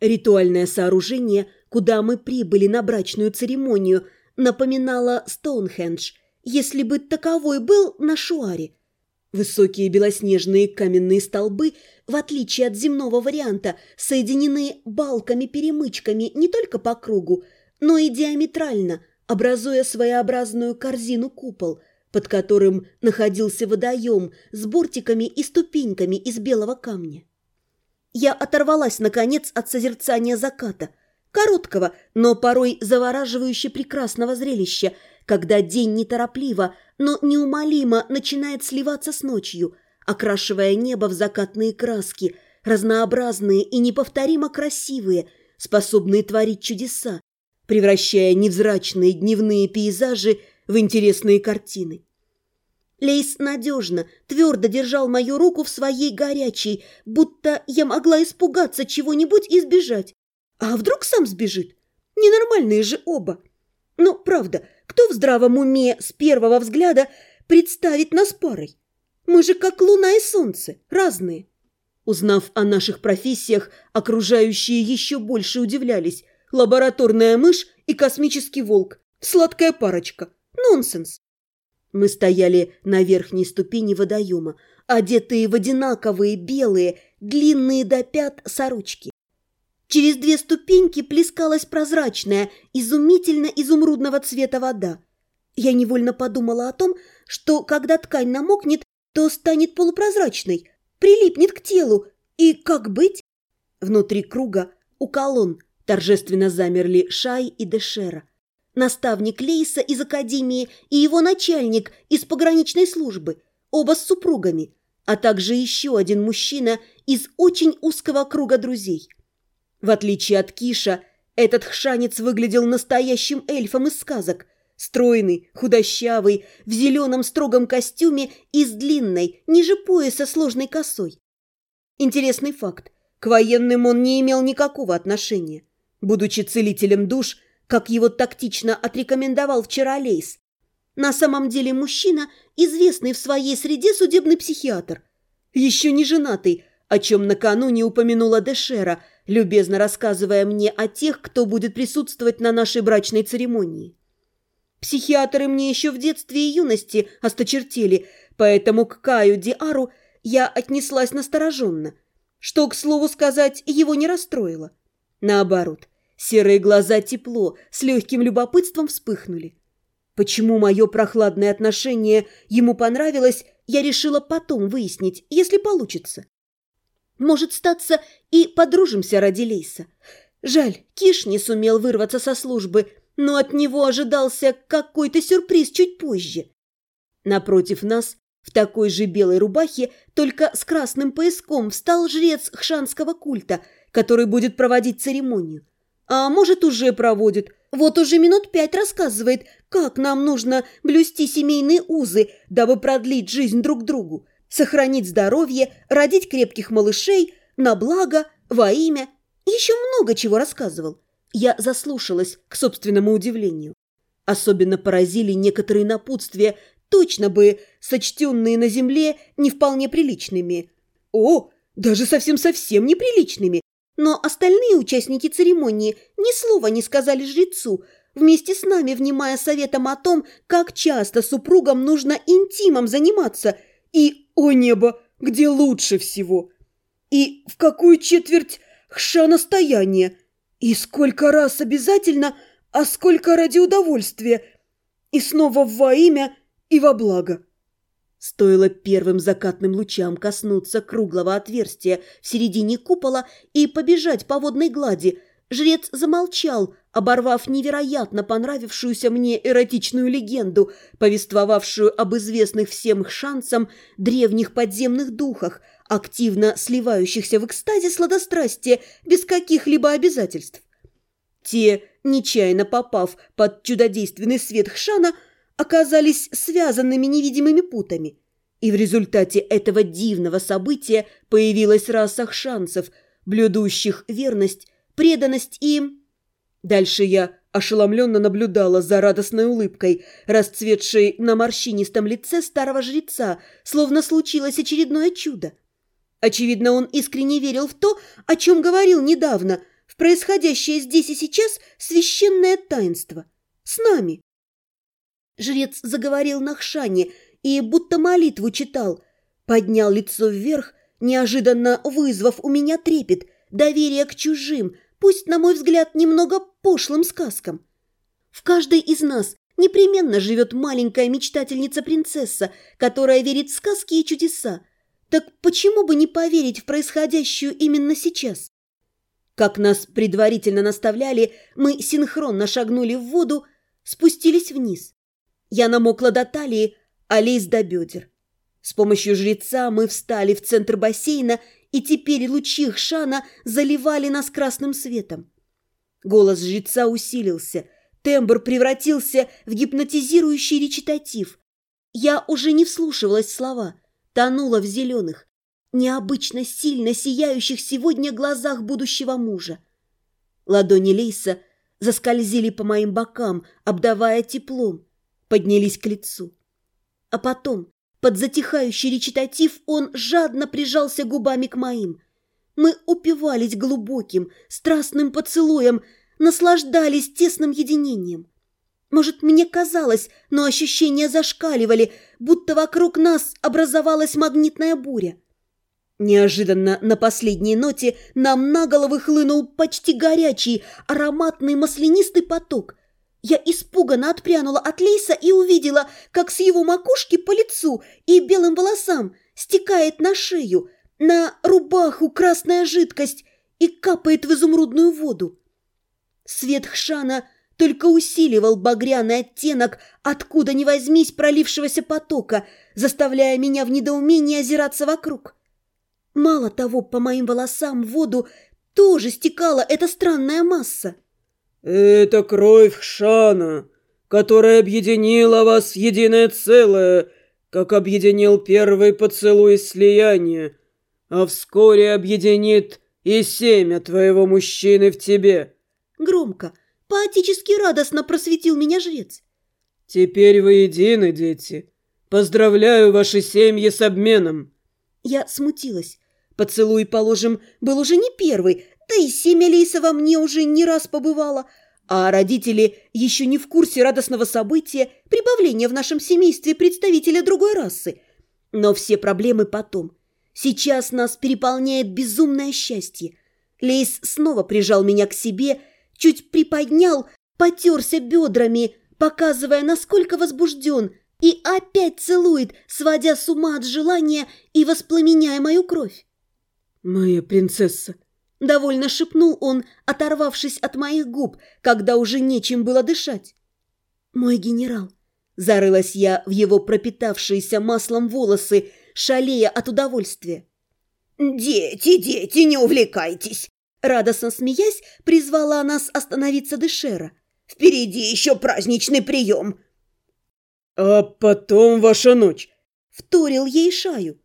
Ритуальное сооружение, куда мы прибыли на брачную церемонию, напоминало Стоунхендж, если бы таковой был на Шуаре. Высокие белоснежные каменные столбы, в отличие от земного варианта, соединены балками-перемычками не только по кругу, но и диаметрально, образуя своеобразную корзину-купол, под которым находился водоем с бортиками и ступеньками из белого камня. Я оторвалась, наконец, от созерцания заката, короткого, но порой завораживающе прекрасного зрелища, когда день неторопливо, но неумолимо начинает сливаться с ночью, окрашивая небо в закатные краски, разнообразные и неповторимо красивые, способные творить чудеса, превращая невзрачные дневные пейзажи в интересные картины. Лейс надежно, твердо держал мою руку в своей горячей, будто я могла испугаться чего-нибудь и сбежать. А вдруг сам сбежит? Ненормальные же оба. Ну, правда, кто в здравом уме с первого взгляда представит нас парой? Мы же как луна и солнце, разные. Узнав о наших профессиях, окружающие еще больше удивлялись. Лабораторная мышь и космический волк. Сладкая парочка. Нонсенс. Мы стояли на верхней ступени водоема, одетые в одинаковые белые, длинные до пят сорочки. Через две ступеньки плескалась прозрачная, изумительно изумрудного цвета вода. Я невольно подумала о том, что когда ткань намокнет, то станет полупрозрачной, прилипнет к телу. И как быть? Внутри круга, у колонн, торжественно замерли Шай и Дешера наставник Лейса из академии и его начальник из пограничной службы, оба с супругами, а также еще один мужчина из очень узкого круга друзей. В отличие от Киша, этот хшанец выглядел настоящим эльфом из сказок, стройный, худощавый, в зеленом строгом костюме и с длинной, ниже пояса сложной косой. Интересный факт. К военным он не имел никакого отношения. Будучи целителем душ, как его тактично отрекомендовал вчера Лейс. На самом деле мужчина, известный в своей среде судебный психиатр. Еще не женатый, о чем накануне упомянула Дешера, любезно рассказывая мне о тех, кто будет присутствовать на нашей брачной церемонии. Психиатры мне еще в детстве и юности осточертели, поэтому к Каю Диару я отнеслась настороженно, что, к слову сказать, его не расстроило. Наоборот – Серые глаза тепло, с легким любопытством вспыхнули. Почему мое прохладное отношение ему понравилось, я решила потом выяснить, если получится. Может, статься и подружимся ради Лейса. Жаль, Киш не сумел вырваться со службы, но от него ожидался какой-то сюрприз чуть позже. Напротив нас, в такой же белой рубахе, только с красным пояском, встал жрец хшанского культа, который будет проводить церемонию. А может, уже проводит. Вот уже минут пять рассказывает, как нам нужно блюсти семейные узы, дабы продлить жизнь друг другу, сохранить здоровье, родить крепких малышей, на благо, во имя. Еще много чего рассказывал. Я заслушалась, к собственному удивлению. Особенно поразили некоторые напутствия, точно бы сочтенные на земле не вполне приличными. О, даже совсем-совсем неприличными, но остальные участники церемонии ни слова не сказали жрецу, вместе с нами внимая советом о том, как часто супругам нужно интимом заниматься и, о небо, где лучше всего, и в какую четверть хша настояния, и сколько раз обязательно, а сколько ради удовольствия, и снова во имя и во благо. Стоило первым закатным лучам коснуться круглого отверстия в середине купола и побежать по водной глади, жрец замолчал, оборвав невероятно понравившуюся мне эротичную легенду, повествовавшую об известных всем шансам древних подземных духах, активно сливающихся в экстазе сладострастия без каких-либо обязательств. Те, нечаянно попав под чудодейственный свет Хшана, оказались связанными невидимыми путами. И в результате этого дивного события появилась раса шансов, блюдущих верность, преданность им. Дальше я ошеломленно наблюдала за радостной улыбкой, расцветшей на морщинистом лице старого жреца, словно случилось очередное чудо. Очевидно, он искренне верил в то, о чем говорил недавно, в происходящее здесь и сейчас священное таинство. С нами. Жрец заговорил на хшане и будто молитву читал, поднял лицо вверх, неожиданно вызвав у меня трепет, доверие к чужим, пусть, на мой взгляд, немного пошлым сказкам. В каждой из нас непременно живет маленькая мечтательница-принцесса, которая верит в сказки и чудеса. Так почему бы не поверить в происходящую именно сейчас? Как нас предварительно наставляли, мы синхронно шагнули в воду, спустились вниз. Я намокла до талии, а Лейс до бедер. С помощью жреца мы встали в центр бассейна, и теперь лучи Хшана заливали нас красным светом. Голос жреца усилился, тембр превратился в гипнотизирующий речитатив. Я уже не вслушивалась в слова, тонула в зеленых, необычно сильно сияющих сегодня глазах будущего мужа. Ладони Лейса заскользили по моим бокам, обдавая теплом, поднялись к лицу. А потом, под затихающий речитатив, он жадно прижался губами к моим. Мы упивались глубоким, страстным поцелуем, наслаждались тесным единением. Может, мне казалось, но ощущения зашкаливали, будто вокруг нас образовалась магнитная буря. Неожиданно на последней ноте нам на головы хлынул почти горячий, ароматный маслянистый поток. Я испуганно отпрянула от Лейса и увидела, как с его макушки по лицу и белым волосам стекает на шею, на рубаху красная жидкость и капает в изумрудную воду. Свет Хшана только усиливал багряный оттенок, откуда ни возьмись пролившегося потока, заставляя меня в недоумении озираться вокруг. Мало того, по моим волосам в воду тоже стекала эта странная масса. «Это кровь Хшана, которая объединила вас в единое целое, как объединил первый поцелуй слияния, а вскоре объединит и семя твоего мужчины в тебе». Громко, поотически радостно просветил меня жрец. «Теперь вы едины, дети. Поздравляю ваши семьи с обменом». Я смутилась. Поцелуй, положим, был уже не первый, да и семя Лейса во мне уже не раз побывало, а родители еще не в курсе радостного события прибавления в нашем семействе представителя другой расы. Но все проблемы потом. Сейчас нас переполняет безумное счастье. Лейс снова прижал меня к себе, чуть приподнял, потерся бедрами, показывая, насколько возбужден, и опять целует, сводя с ума от желания и воспламеняя мою кровь. «Моя принцесса!» — довольно шепнул он, оторвавшись от моих губ, когда уже нечем было дышать. «Мой генерал!» — зарылась я в его пропитавшиеся маслом волосы, шалея от удовольствия. «Дети, дети, не увлекайтесь!» Радостно смеясь, призвала нас остановиться Дешера. «Впереди еще праздничный прием!» «А потом ваша ночь!» — вторил ей Шаю.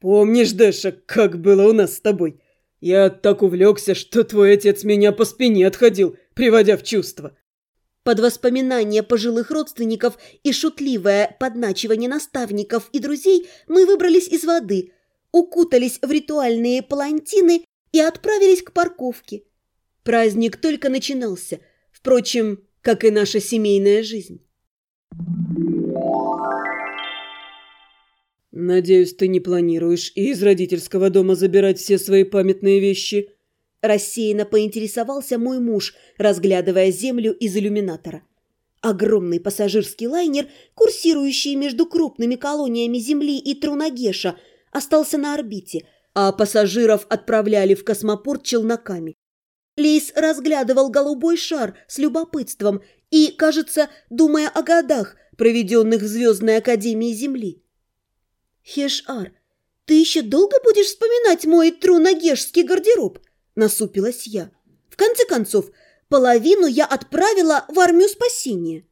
«Помнишь, Дэша, как было у нас с тобой? Я так увлекся, что твой отец меня по спине отходил, приводя в чувство». Под воспоминания пожилых родственников и шутливое подначивание наставников и друзей мы выбрались из воды, укутались в ритуальные палантины и отправились к парковке. Праздник только начинался, впрочем, как и наша семейная жизнь. «Надеюсь, ты не планируешь из родительского дома забирать все свои памятные вещи?» Рассеянно поинтересовался мой муж, разглядывая землю из иллюминатора. Огромный пассажирский лайнер, курсирующий между крупными колониями Земли и Трунагеша, остался на орбите, а пассажиров отправляли в космопорт челноками. Лейс разглядывал голубой шар с любопытством и, кажется, думая о годах, проведенных в Звездной Академии Земли. «Хеш-Ар, ты еще долго будешь вспоминать мой трунагешский гардероб?» – насупилась я. «В конце концов, половину я отправила в армию спасения».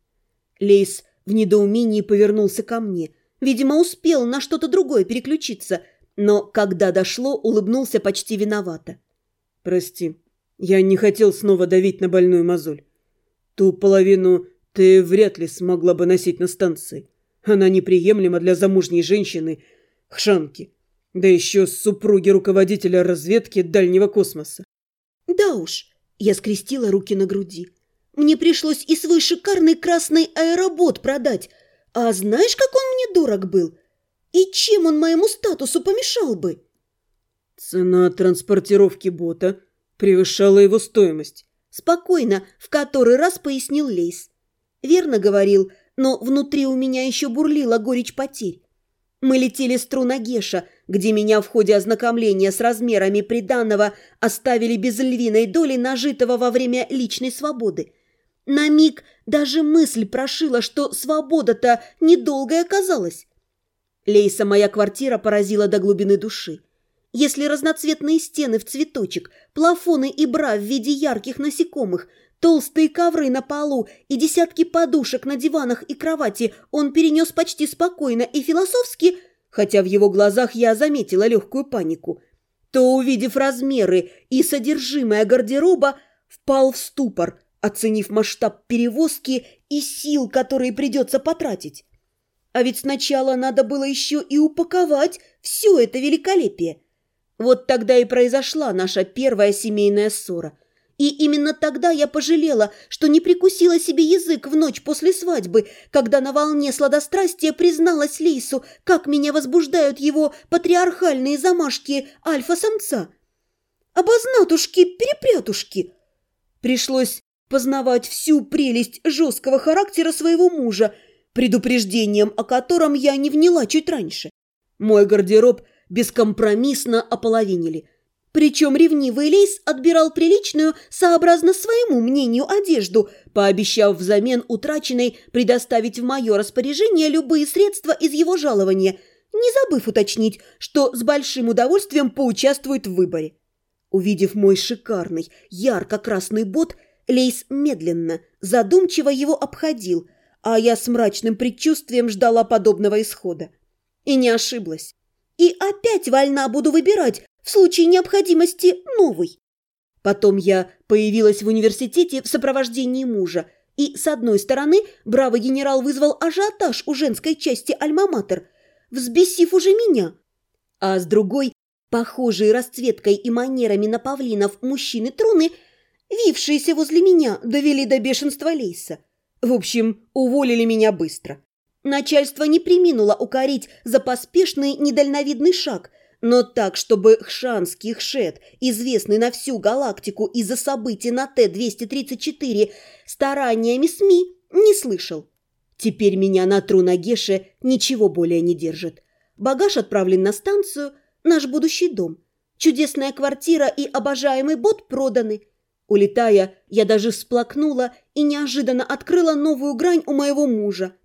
Лейс в недоумении повернулся ко мне. Видимо, успел на что-то другое переключиться, но когда дошло, улыбнулся почти виновато. «Прости, я не хотел снова давить на больную мозоль. Ту половину ты вряд ли смогла бы носить на станции. Она неприемлема для замужней женщины, хшанки. Да еще супруги руководителя разведки дальнего космоса. Да уж, я скрестила руки на груди. Мне пришлось и свой шикарный красный аэробот продать. А знаешь, как он мне дорог был? И чем он моему статусу помешал бы? Цена транспортировки бота превышала его стоимость. Спокойно, в который раз пояснил Лейс. Верно говорил, но внутри у меня еще бурлила горечь потерь. Мы летели с Трунагеша, где меня в ходе ознакомления с размерами приданного оставили без львиной доли нажитого во время личной свободы. На миг даже мысль прошила, что свобода-то недолгая оказалась. Лейса моя квартира поразила до глубины души. Если разноцветные стены в цветочек, плафоны и бра в виде ярких насекомых, толстые ковры на полу и десятки подушек на диванах и кровати он перенес почти спокойно и философски, хотя в его глазах я заметила легкую панику, то, увидев размеры и содержимое гардероба, впал в ступор, оценив масштаб перевозки и сил, которые придется потратить. А ведь сначала надо было еще и упаковать все это великолепие. Вот тогда и произошла наша первая семейная ссора. И именно тогда я пожалела, что не прикусила себе язык в ночь после свадьбы, когда на волне сладострастия призналась Лейсу, как меня возбуждают его патриархальные замашки альфа-самца. Обознатушки-перепрятушки. Пришлось познавать всю прелесть жесткого характера своего мужа, предупреждением о котором я не вняла чуть раньше. Мой гардероб – бескомпромиссно ополовинили. Причем ревнивый Лейс отбирал приличную, сообразно своему мнению, одежду, пообещав взамен утраченной предоставить в мое распоряжение любые средства из его жалования, не забыв уточнить, что с большим удовольствием поучаствует в выборе. Увидев мой шикарный, ярко-красный бот, Лейс медленно, задумчиво его обходил, а я с мрачным предчувствием ждала подобного исхода. И не ошиблась. И опять вольна буду выбирать в случае необходимости новый. Потом я появилась в университете в сопровождении мужа, и, с одной стороны, бравый генерал вызвал ажиотаж у женской части Альма-Матер, взбесив уже меня, а с другой, похожие расцветкой и манерами на павлинов мужчины труны, вившиеся возле меня, довели до бешенства Лейса. В общем, уволили меня быстро. Начальство не приминуло укорить за поспешный недальновидный шаг, но так, чтобы хшанский хшет, известный на всю галактику из-за событий на Т-234, стараниями СМИ не слышал. Теперь меня на Трунагеше ничего более не держит. Багаж отправлен на станцию, наш будущий дом. Чудесная квартира и обожаемый бот проданы. Улетая, я даже всплакнула и неожиданно открыла новую грань у моего мужа –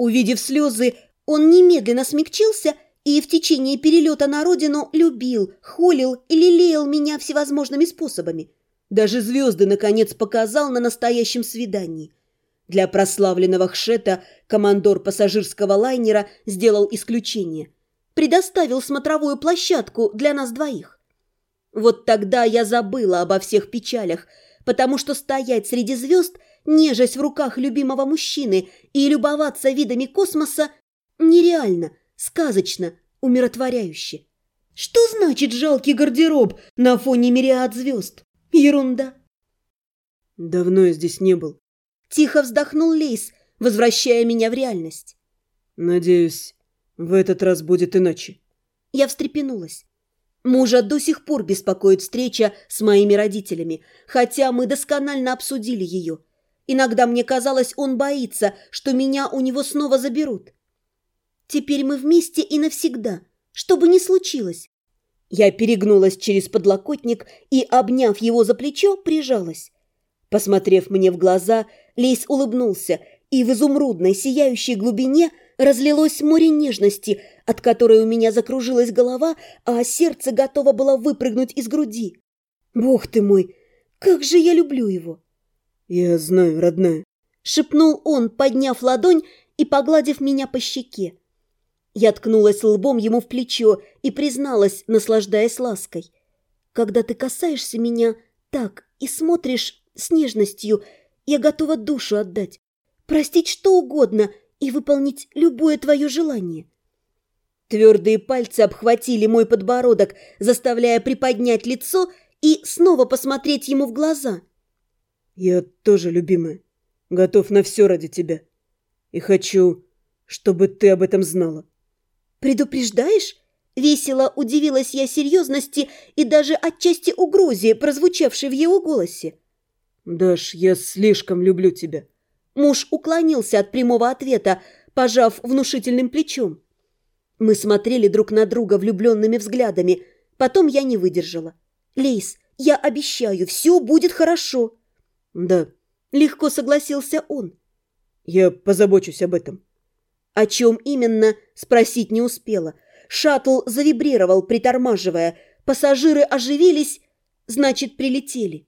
Увидев слезы, он немедленно смягчился и в течение перелета на родину любил, холил и лелеял меня всевозможными способами. Даже звезды, наконец, показал на настоящем свидании. Для прославленного Хшета командор пассажирского лайнера сделал исключение. Предоставил смотровую площадку для нас двоих. Вот тогда я забыла обо всех печалях, потому что стоять среди звезд – нежесть в руках любимого мужчины и любоваться видами космоса нереально, сказочно, умиротворяюще. Что значит жалкий гардероб на фоне мириад звезд? Ерунда. Давно я здесь не был. Тихо вздохнул Лейс, возвращая меня в реальность. Надеюсь, в этот раз будет иначе. Я встрепенулась. Мужа до сих пор беспокоит встреча с моими родителями, хотя мы досконально обсудили ее – Иногда мне казалось, он боится, что меня у него снова заберут. Теперь мы вместе и навсегда, что бы ни случилось. Я перегнулась через подлокотник и, обняв его за плечо, прижалась. Посмотрев мне в глаза, Лейс улыбнулся, и в изумрудной сияющей глубине разлилось море нежности, от которой у меня закружилась голова, а сердце готово было выпрыгнуть из груди. Бог ты мой, как же я люблю его! «Я знаю, родная», — шепнул он, подняв ладонь и погладив меня по щеке. Я ткнулась лбом ему в плечо и призналась, наслаждаясь лаской. «Когда ты касаешься меня так и смотришь с нежностью, я готова душу отдать, простить что угодно и выполнить любое твое желание». Твердые пальцы обхватили мой подбородок, заставляя приподнять лицо и снова посмотреть ему в глаза. «Я тоже, любимая, готов на все ради тебя. И хочу, чтобы ты об этом знала». «Предупреждаешь?» Весело удивилась я серьезности и даже отчасти угрозе, прозвучавшей в его голосе. «Даш, я слишком люблю тебя». Муж уклонился от прямого ответа, пожав внушительным плечом. Мы смотрели друг на друга влюбленными взглядами. Потом я не выдержала. «Лейс, я обещаю, все будет хорошо». «Да», — легко согласился он. «Я позабочусь об этом». О чем именно, спросить не успела. Шаттл завибрировал, притормаживая. Пассажиры оживились, значит, прилетели.